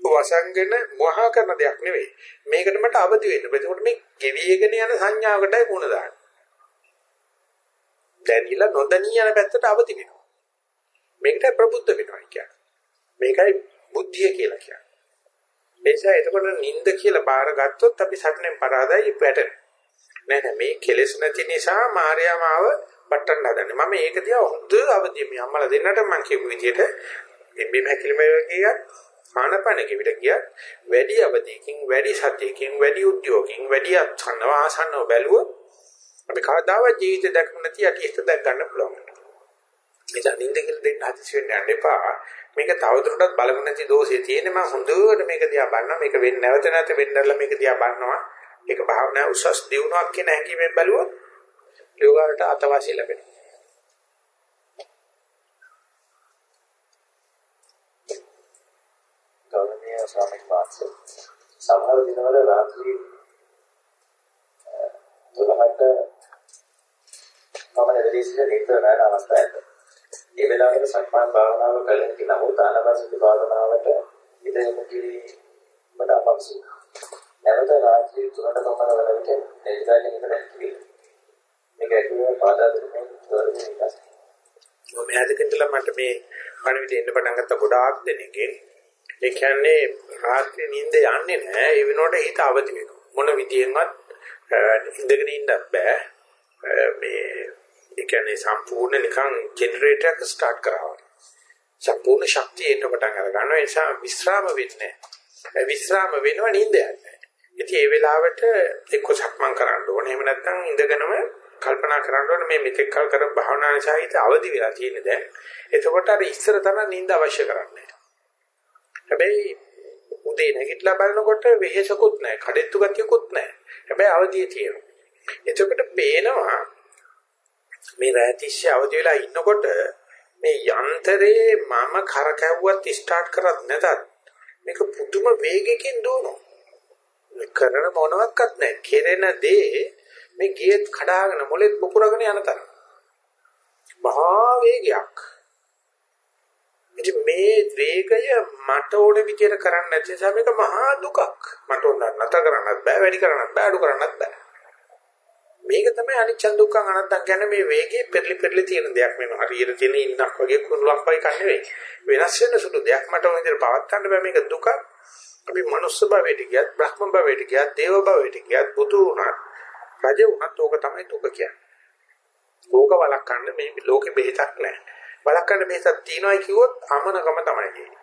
වසංගන මහා කරන දෙයක් නෙවෙයි. මේකට මට අවදි වෙන්න. එතකොට මේ ගෙවිගෙන යන සංඥාවකටයි මුණ දාන්නේ. දැරිලා නොදණී යන පැත්තට අවදි වෙනවා. මේකට ප්‍රබුද්ධ වෙනවා කියන්නේ. මේකයි බුද්ධිය කියලා කියන්නේ. එනිසා එතකොට නිନ୍ଦ කියලා බාර ගත්තොත් අපි සටනෙන් පරාදයි වැටෙන. නෑ නෑ මේ කෙලෙස් නැති නිසා මාර්යා මාව පට්ටන්න හදන්නේ. මම ඒක දිහා හොඳ අවදිය මේ අම්මලා දෙන්නට මම කියපු විදිහට බිම් හැකිලිම ගියත් ආනපන කිවිට ගියත් වැඩි අවදියකින් වැඩි සතියකින් වැඩි උද්‍යෝගකින් වැඩි අත්සන්නව ආසන්නව බැලුවොත් අපි කවදාවත් ජීවිතේ දැක්ම නැති යටිහිත දැක් ගන්න පුළුවන්. එතන නින්ද කියලා දෙන්න හදිසි වෙන්න යන්න එපා. මේක තවදුරටත් බලමු නැති දෝෂේ තියෙන මම හොඳට මේක දිහා බලනවා. මේක වෙන්නේ නැවත නැවත වෙන්නilla මේක දිහා බලනවා. ඒක භාවනා උසස් දියුණුවක් කියන හැඟීමෙන් බැලුවොත් යෝගාවට අතවාසිය ලැබෙනවා. ගෞරවනීය ස්වාමීන් වහන්සේ සමහර දිනවල රාත්‍රී 12ට මම නිදීසිට නිතර නැන අවස්ථාවක්. ඒ වෙලාවට සක්මන් භාවනාව කලින් කියන උදානවාසික භාවනාවට ඉදෙන්න කිරීමට අපහසුයි. නැවත රාත්‍රී 3ට පමණ වන විට නිදාගෙන ඉඳලා කිවි. මේක ඇතුළේ පාදා දෙන්නේ තොරතුරු විකාශය. මම ඈතකින්දලා මට මේ පණවිඩ එන්න පටන් ගත්ත ගොඩාක් දෙනෙක්ගෙන් ඒ කියන්නේ රාත්‍රී නිින්ද යන්නේ නැහැ ඒ වෙනකොට හිත අවදි වෙනවා මොන විදියෙන්වත් ඉඳගෙන ඉන්නත් බෑ මේ ඒ කියන්නේ සම්පූර්ණ නිකන් ජෙනරේටර් එක ස්ටාර්ට් කරනවා සම්පූර්ණ ශක්තිය එන්න පටන් අර ගන්නවා. ඒ නිසා විස්්‍රාම වෙන්නේ නැහැ. විස්්‍රාම වෙනව නිින්ද යන්නේ ඉතින් ඒ වෙලාවට එක්ක සක්මන් කරන්න ඕනේ. එහෙම නැත්නම් ඉඳගෙනම කල්පනා කරන්න ඕනේ මේ මෙතෙක් කල් කර භාවනා නිසා හිත අවදි වෙලා තියෙන දැන්. එතකොට අර ඉස්සර තරම් නිින්ද අවශ්‍ය කරන්නේ හැබැයි උදේ නැගිටලා බලනකොට වෙහෙසකුත් නැහැ, කඩෙත්තු ගතියකුත් නැහැ. හැබැයි අවදියේ තියෙනවා. එතකොට පේනවා මේ රැතිස්සේ අවදි වෙලා ඉන්නකොට මේ යන්ත්‍රේ මම කරකැවුවත් ස්ටාර්ට් කරත් නැතත් මේක පුදුම වේගයකින් දුවනවා. කරන මොනවත් නැහැ. කෙරෙන දේ මේ ගියත් කඩාගෙන මොලෙත් පුපුරගෙන යන තරම්. මහා වේගයක්. ඉතින් මේ වේගය මට ඕන විදියට කරන්න නැති නිසා මේක මහා දුකක්. මට ඕන නැතර කරන්නත් බෑ, වැඩි කරන්නත් බෑ, අඩු කරන්නත් බෑ. මේක තමයි අනිච්ච දුක්ඛ අනත්තම් කියන්නේ මේ වේගයේ පෙරලි පෙරලි තියෙන දෙයක් මේ හරියට තියෙන ඉන්නක් වගේ කුරුලක් වගේ කන්නේ නෙවෙයි. වෙනස් වෙන සුළු දෙයක් මට ඕන විදියට පවත් ගන්න බෑ මේක දුක. අපි මනුස්ස භවයට ගියත්, බ්‍රහ්ම භවයට ගියත්, දේව භවයට ගියත්, බුදු වුණත් රජ වුණත් ඕක තමයි දුක කියන්නේ. ඕක වළක්වන්න මේ ලෝකෙ බෙහෙතක් නැහැ. වළක්වන්න බෙහෙතක් තියනවායි කිව්වොත් අමනකම තමයි කියන්නේ.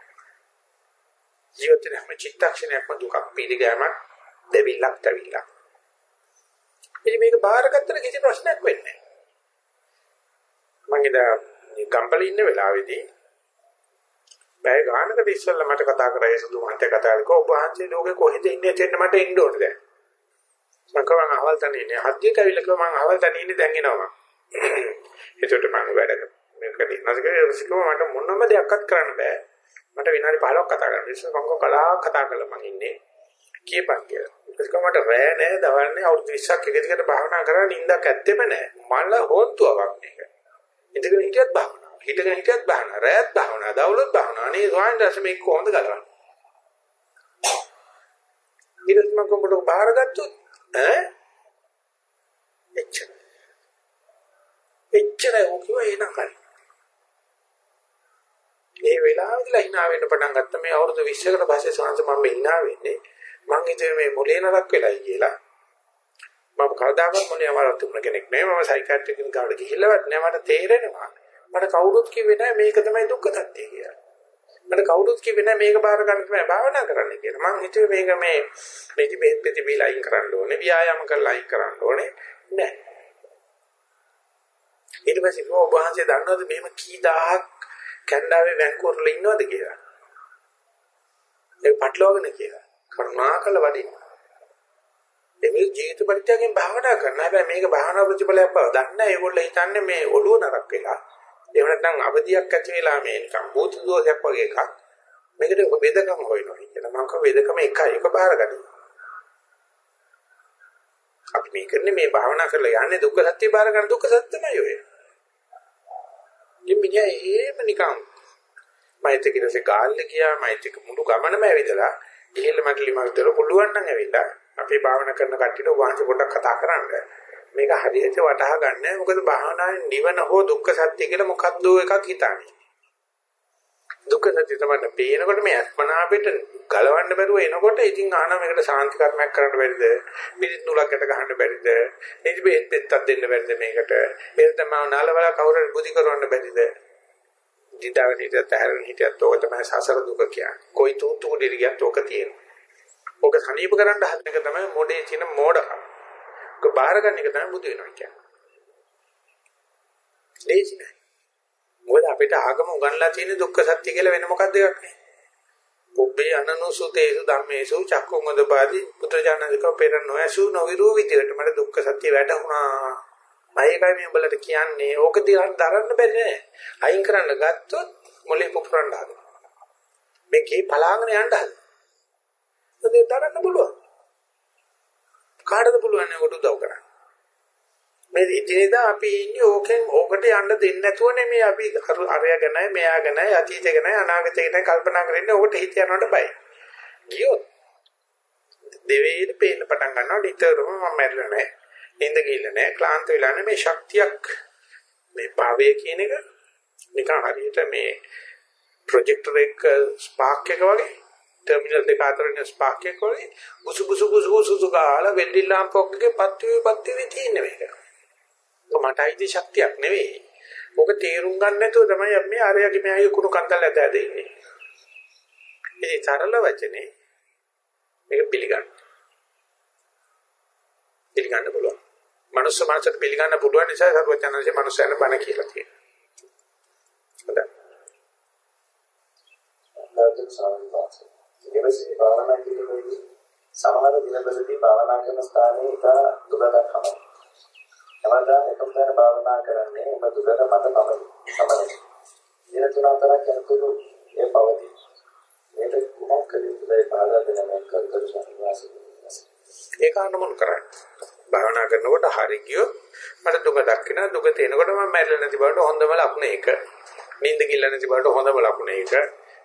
ජීවිතේ හැම චිත්තක්ෂණයක්ම දුකක් පිළිගෑමක් දෙවිලක් දෙවිලක්. ඉතින් මේක බාරගත්තට කිසි ප්‍රශ්නයක් වෙන්නේ නැහැ. මම ඉදා ගම්පල ඉන්න වෙලාවේදී බෑ ගානකට ඉස්සෙල්ලා මට කතා කරා ඒ සුදු මහත්තයා කතා කරලා ඔබ වහන්සේ ලෝකේ කොහෙද ඉන්නේ එතෙන්න මට එන්න ඕනේ දැන්. මම කව මම අහවල් තැන ඉන්නේ. හදිය කවිල කව මම අහවල් තැන ඉන්නේ දැන් එනවා. ඒකට මම වැඩ මේක නැතිකේ රසිකව මට මොනම දෙයක්වත් කරන්න බෑ. මට විනාඩි 15ක් කතා කරන්න. ඉතින් මම කලා කතා කරලා මම ඉන්නේ. කියපන් කියලා. ඒක මට රෑ නෑ දවල්නේ අවුරුදු 20ක් එක දිගට භාවනා කරලා නිින්දක් ඇත්තෙම නෑ. මල හොන්තුවක් මේක. ඉඳගෙන හිටියත් භාවනා. හිටගෙන හිටියත් භාවනා. රෑත් භාවනා. දවල්ත් භාවනා. අනේ ස්වාමීන් වහන්සේ මේක කොහොමද කරන්නේ? ඊට මම කොඹට බාරගත්තොත් ඈ එච්චර එච්චර ඔකිව එනකල් මේ වෙලාවෙදිලා hina වෙන්න පටන් ගත්ත මේ අවුරුදු 20කට පස්සේ සංස මම hina වෙන්නේ මං හිතුවේ මේ මොලේ නරක් වෙලයි කියලා මම කවදාකවත් මොලේ අමාරුවක් තිබුණ කෙනෙක් නෙවෙයි මම සයිකියාට්‍රික් කෙනෙක් ගාවට ගිහිල්ලවත් නෑ මට තේරෙනවා මට කවුරුත් කිව්වේ නෑ මේක තමයි දුක්ඛ සත්‍ය කියලා මට කවුරුත් කිව්වේ නෑ මේක බාර ගන්න තමයි භාවනා කරන්න කියලා. මං හිතුවේ මේක මේ මේක බෙහෙත් ප්‍රතිබීල අයින් කරන්න ඕනේ, ව්‍යායාම කරලා අයින් කරන්න ඕනේ. නෑ. ඊට පස්සේ කෝ වහන්සේ දන්නවද මෙහෙම කී දහහක් කැනඩාවේ වැන්කූවර්ල ඉන්නවද කියලා? ඒ පටලවාගෙන කියලා. කරුණාකර වඩින්න. එමේ ජීවිත පරිත්‍යාගයෙන් භාවනා කරන්න. හැබැයි මේක භාවනා ප්‍රතිඵලයක් බව දන්නේ නැහැ. ඒගොල්ලෝ හිතන්නේ මේ ඔළුව නරක් වෙලා එහෙම නැත්නම් අවදියක් ඇති වෙලා මේ නිකන් භූත දෝෂයක් වගේ එකක්. මේකට වේදකම් හොයනවා කියන මම කව වේදකම එකයි එක බාරගන්න. අපි මේ කරන්නේ මේ භාවනා කරලා යන්නේ දුක්ඛ සත්‍ය බාර ගන්න දුක්ඛ සත්‍ය තමයි ඔය. ඉම්මිනිය එහෙම නිකන් මෛත්‍රී කිනසේ ගාල්ල ගියා මෛත්‍රී මුළු ගමනම ඇවිදලා ඉහෙල මටලි මල්තර පුළුවන් නම් ඇවිල්ලා අපි භාවනා කරන කට්ටියට වාංශ පොඩ්ඩක් කතා කරන්න. මේක හරියට වටහා ගන්න. මොකද භාවනාවේ නිවන හෝ දුක්ඛ සත්‍ය කියලා මොකක්ද එකක් හිතන්නේ. දුක්ඛ සත්‍ය තමයි පේනකොට මේ අස්පනා අපිට ගලවන්න බැරුව එනකොට ඉතින් ආන මේකට සාන්ති කර්මයක් කරන්න බැරිද? පිළිත් නූලකට ගහන්න බැරිද? නිදි බෙහෙත් පෙත්තක් දෙන්න බැරිද මේකට? එහෙම තමයි නාලවල කවුරුහරි බුද්ධි කරවන්න බැරිද? දිදාගෙන හිටියත් ඇහැරෙන හිටියත් ඕක තමයි සසර දුක කියන්නේ. කොයි තුන්තු කුඩේට ගියත් ඕක තියෙනවා. ඕක සනීප කරන්න හදන එක තමයි මොඩේ තියෙන මෝඩකම. ඒක බාහිර ගන්න එක තමයි බුදු වෙනවා කියන්නේ. ලේසි නෑ. මොකද අපිට ආගම උගන්ලා තියෙන දුක්ඛ සත්‍ය කියලා වෙන මොකක්ද එකක් නෑ. ඔබේ අනනුසුතේසු ධම්මේසු චක්කුංගදපාදි පුත්‍රජානනික පෙර නොඇසු නොවිරූ විදියට මට දුක්ඛ සත්‍ය වැටහුණා. මයිකයි මේ උඹලට කියන්නේ ඕක දිහා දරන්න බැරි නෑ. අයින් කරන්න ගත්තොත් මොලේ පුපුරන්න හදනවා. මේකේ පලාගෙන යන්න හදනවා. ඒක දරන්න පුළුවන්. කාටද පුළුවන් නේ කොට උදව් කරන්න. මේ ඉතිනේදා අපි ඉන්නේ ඕකෙන් ඕකට යන්න දෙන්නේ නැතුව නෙමෙයි අපි අරය ගැනයි මෙයා ගැනයි අතීතය ගැනයි අනාගතය ගැනයි කල්පනා කරන්නේ ඕකට හිත යනවට බයි. ගියොත් දෙවේට පේන්න පටන් ගන්නවා නිතරම මම මැරෙලා නැහැ. නින්ද ගිහිල්ලා නැහැ. ක්ලාන්ත වෙලා නැහැ. මේ ශක්තියක් මේ භාවය කියන එක නිකන් හරියට මේ ප්‍රොජෙක්ටර් එක ස්පාර්ක් එක වගේ ටර්මිනල් දෙක අතර ඉන්න ස්පාර්ක් එක වගේ බුසු බුසු බුසු බුසු ගාලා වෙල්ඩින් ලාම්පොක් එකේ පත්ති වේ පත්ති වේ තියෙන්නේ මේක. මට අයිති ශක්තියක් නෙවෙයි. ඔක තේරුම් ගන්න නැතුව තමයි අපි මේ ආරයගේ මෙහාගේ කුණු කන්දල් ඇද ඇද ඉන්නේ. මේ සරල වචනේ මේක පිළිගන්න. පිළිගන්න පුළුවන්. මනුස්ස මාසට පිළිගන්න පුළුවන් නිසා සර්වඥාන්සේ මනුස්සයන බණ කියලා තියෙනවා. හොඳයි. ආදිත් සාමිවාසය. ඊපස්සේ භාවනා කිරීමේදී සමහර දිනවලදී භාවනා කරන ස්ථානයේ ඉතා දුරදක් හමයි. හැමදාම එකම තැන භාවනා කරන්නේ එම දුකට මත පමණයි. සමනයි. දින තුනක් තරක් යනකොට ඒ පවතී. මේක කුමක් කළ යුතුදයි පාදා දෙන මේ කල්තර සම්වාසය. ඒක අනුමත කරන්නේ. භාවනා කරනකොට හරි ගියොත් මට දුක දක්ින දුක තේනකොට මම මැරෙලා නැති බවට හොඳම ලකුණ ඒක. නිින්ද කිල්ල නැති බවට හොඳම ලකුණ ඒක.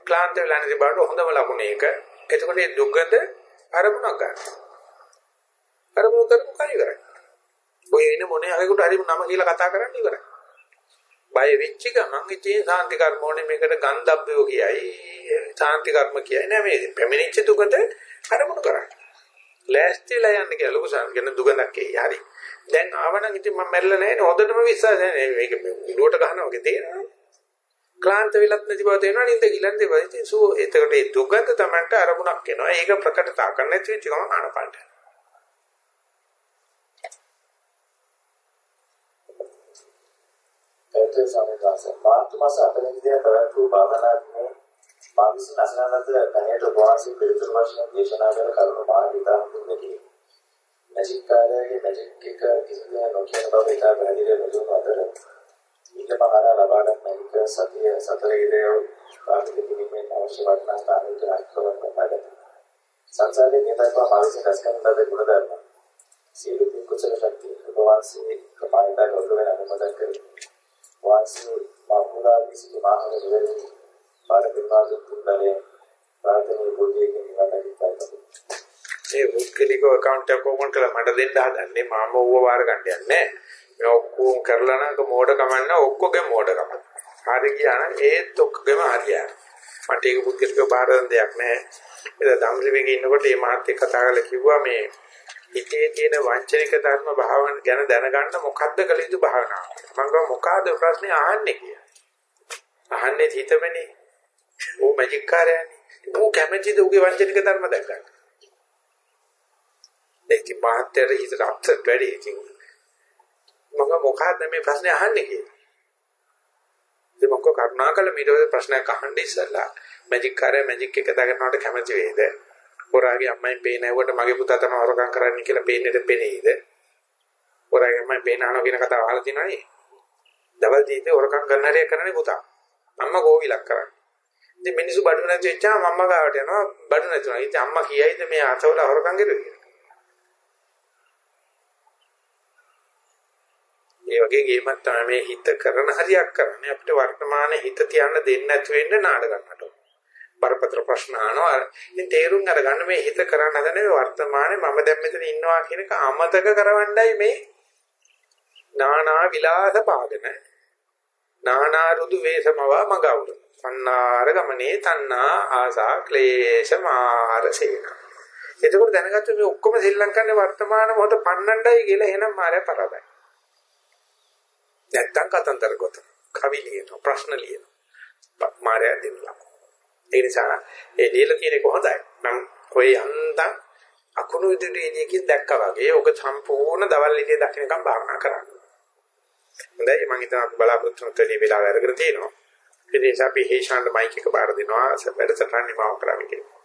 ක්ලාන්ත වෙලා නැති බවට හොඳම ලකුණ ඒක. එතකොට මේ දුකද අරමුණක් ගන්න. අරමුණ කරපු කයි කරන්නේ. ඔය එන මොනේ අරකට හරි නම කියලා කතා කරන්න ඉවරයි. බය වෙච්ච ගමන් ඉතින් සාන්ති කර්ම ඕනේ මේකට ගන්ධබ්බයෝ කියයි. සාන්ති කර්ම කියයි නෑ මේ පැමිණිච්ච දුකට අරමුණු කරන්නේ. ලෑස්තිලා යන්න කියලා ලොකු සංකේන දුගඳක් එයි. හරි. දැන් ආවනම් ඉතින් මම මැරෙලා නැහැ නේ. හොඳටම විශ්වාස නැහැ. මේක උඩුවට ගහනවා වගේ තේරෙනවා. ක්ලාන්ත වෙලත් නැති බව තේරෙනවා. නින්ද ගිලන් දෙපයි. ඉතින් සෝ එතකොට ඒ දුගඳ තමන්ට අරමුණක් එනවා. ඒක ප්‍රකටතා කරන්න නැති වෙච්ච ගමන් ආනපානට. ඒකේ සමහරවිට මාර්තු මාස 8 වෙනි දින පැවැත්වූ භාවනාවේ මා විසින් අසන ලද පැනයට වාසී පිළිතුරු වශයෙන් දේශනා කළ කරුණු මා හිතා හඳුන්වති. මැජික් කාර්යයේ මැජික් එක කිසිදු නොකියන බව ඉතා පැහැදිලිව නොදුන් අතර ඊට පහර ලබාගත් මැජික් සතිය සතර ඉදේ ප්‍රාථමික කිරීමෙන් අවශ්‍ය වටනා ස්ථානයක අත්කරන බඩ. සංසාරයේ නියතව මා විසින් රැස් කරන ලද ගුණ ධර්ම. සියලු කුසල ශක්තිය ප්‍රවාසී කමායතා ගෞරවයෙන් අනුමත කරමි. වාසී මහුලාදී සිටි මහා නිවැරදි පාරමිතාද තුන්දරේ ප්‍රාථමික බුද්ධියකින් නිවනට මේ මුස්කලිකව account එක ඕපන් කළා මට දෙන්න හදන්නේ. මම ඌව වාර ගන්න යන්නේ මේ ඔක්කොම කරලා නම් මෝඩ කමන්න ඔක්කොගේ මෝඩ කම හරි ගියා නම් ඒත් ඔක්කොගෙම හරියයි. මට ඒක පුද්ගලිකව බාර දෙන්න දෙයක් නැහැ. ඒක ධම්සවිගේ ඉන්නකොට මේ මහත් එක්ක කතා කරලා කිව්වා මේ හිතේ තියෙන වංචනික ධර්ම භාවන ගැන දැනගන්න මොකද්ද කළ යුතු භාවනාව? මම කිව්වා මොකಾದ ප්‍රශ්නේ අහන්නේ? කියලා. අහන්නේ හිතමනේ. ඌ මැජික් කාර්යයනේ. ඌ කැමැතිද ඌගේ වංචනික ධර්ම දැක් ගන්න. දෙකි මාත්‍යට හිතට අප්සෙට් වැඩි ඉතින්. මම මොකක්ද මේ ප්‍රශ්නේ අහන්නේ කියලා. ඉතින් මොකක් කරුණාකර ඊට පස්සේ ප්‍රශ්නයක් අහන්න ඉස්සලා මැජික් කාර්යය මැජික් එක දාගන්නවට කැමැති වේද? හොරාගේ අම්මයි පේන ඇවුවට මගේ පුතා තමයි හොරකම් කරන්න කියලා පේන්නේද පෙනේද? හොරාගේ අම්මයි පේන අහන කියන කතාව අහලා තියෙනවනේ. දවල් දීතේ හොරකම් කරන හැටි කරන්නේ පුතා. අම්මා කෝවිලක් කරන්නේ. ඉතින් මිනිස්සු බඩු නැති වෙච්චාම අම්මා ගාවට යනවා බඩු නැතුනවා. ඉතින් අම්මා කියයිද මේ අතවල හොරකම් කරුවේ කියලා. ඒ වගේ ගේමක් තමයි මේ හිත කරන හරියක් කරන්නේ අපිට වර්තමානයේ හිත තියන්න දෙන්නේ නැති වෙන්න නාඩගන්නට. බරපතල ප්‍රශ්න අහනවා. ඉතින් තේරුම් අරගන්න මේ හිත කරන්න හදන්නේ වර්තමානයේ මම දැන් මෙතන ඉන්නවා කියන එක අමතක කරවන්නයි මේ නානා විලාස පාදන නානා රුදු වේසමවා මගවුල. සන්නාර ගමනේ තණ්හා ආසා ක්ලේශ මාරසේන. එතකොට දැනගත්ත මේ ඔක්කොම ශ්‍රී ලංකාවේ වර්තමාන මොහොත පන්නණ්ඩයි කියලා එහෙනම් මාරය පරාදයි. නැත්තම් කතන්දර ගොත. කවි ලියන ප්‍රශ්න ලියන. මාරය දෙන්නවා. ඒ නිසා ඒ ලියලා තියෙන්නේ කොහොඳයි. මම ඔය යන්තම් අකුණු ඉදිරියේදී දැක්කා වගේ ඔක සම්පූර්ණ දවල් ඉදිරියේ දකින්නකම් භාවනා කරන්න. හොඳයි මම හිතනවා අපි බලාපොරොත්තු වෙන තේ වේලාව අරගෙන තියෙනවා. ඒ නිසා අපි හේෂාන්ට මයික් එක බාර දෙනවා වැඩසටහන් නිමාව කරන්න කියලා.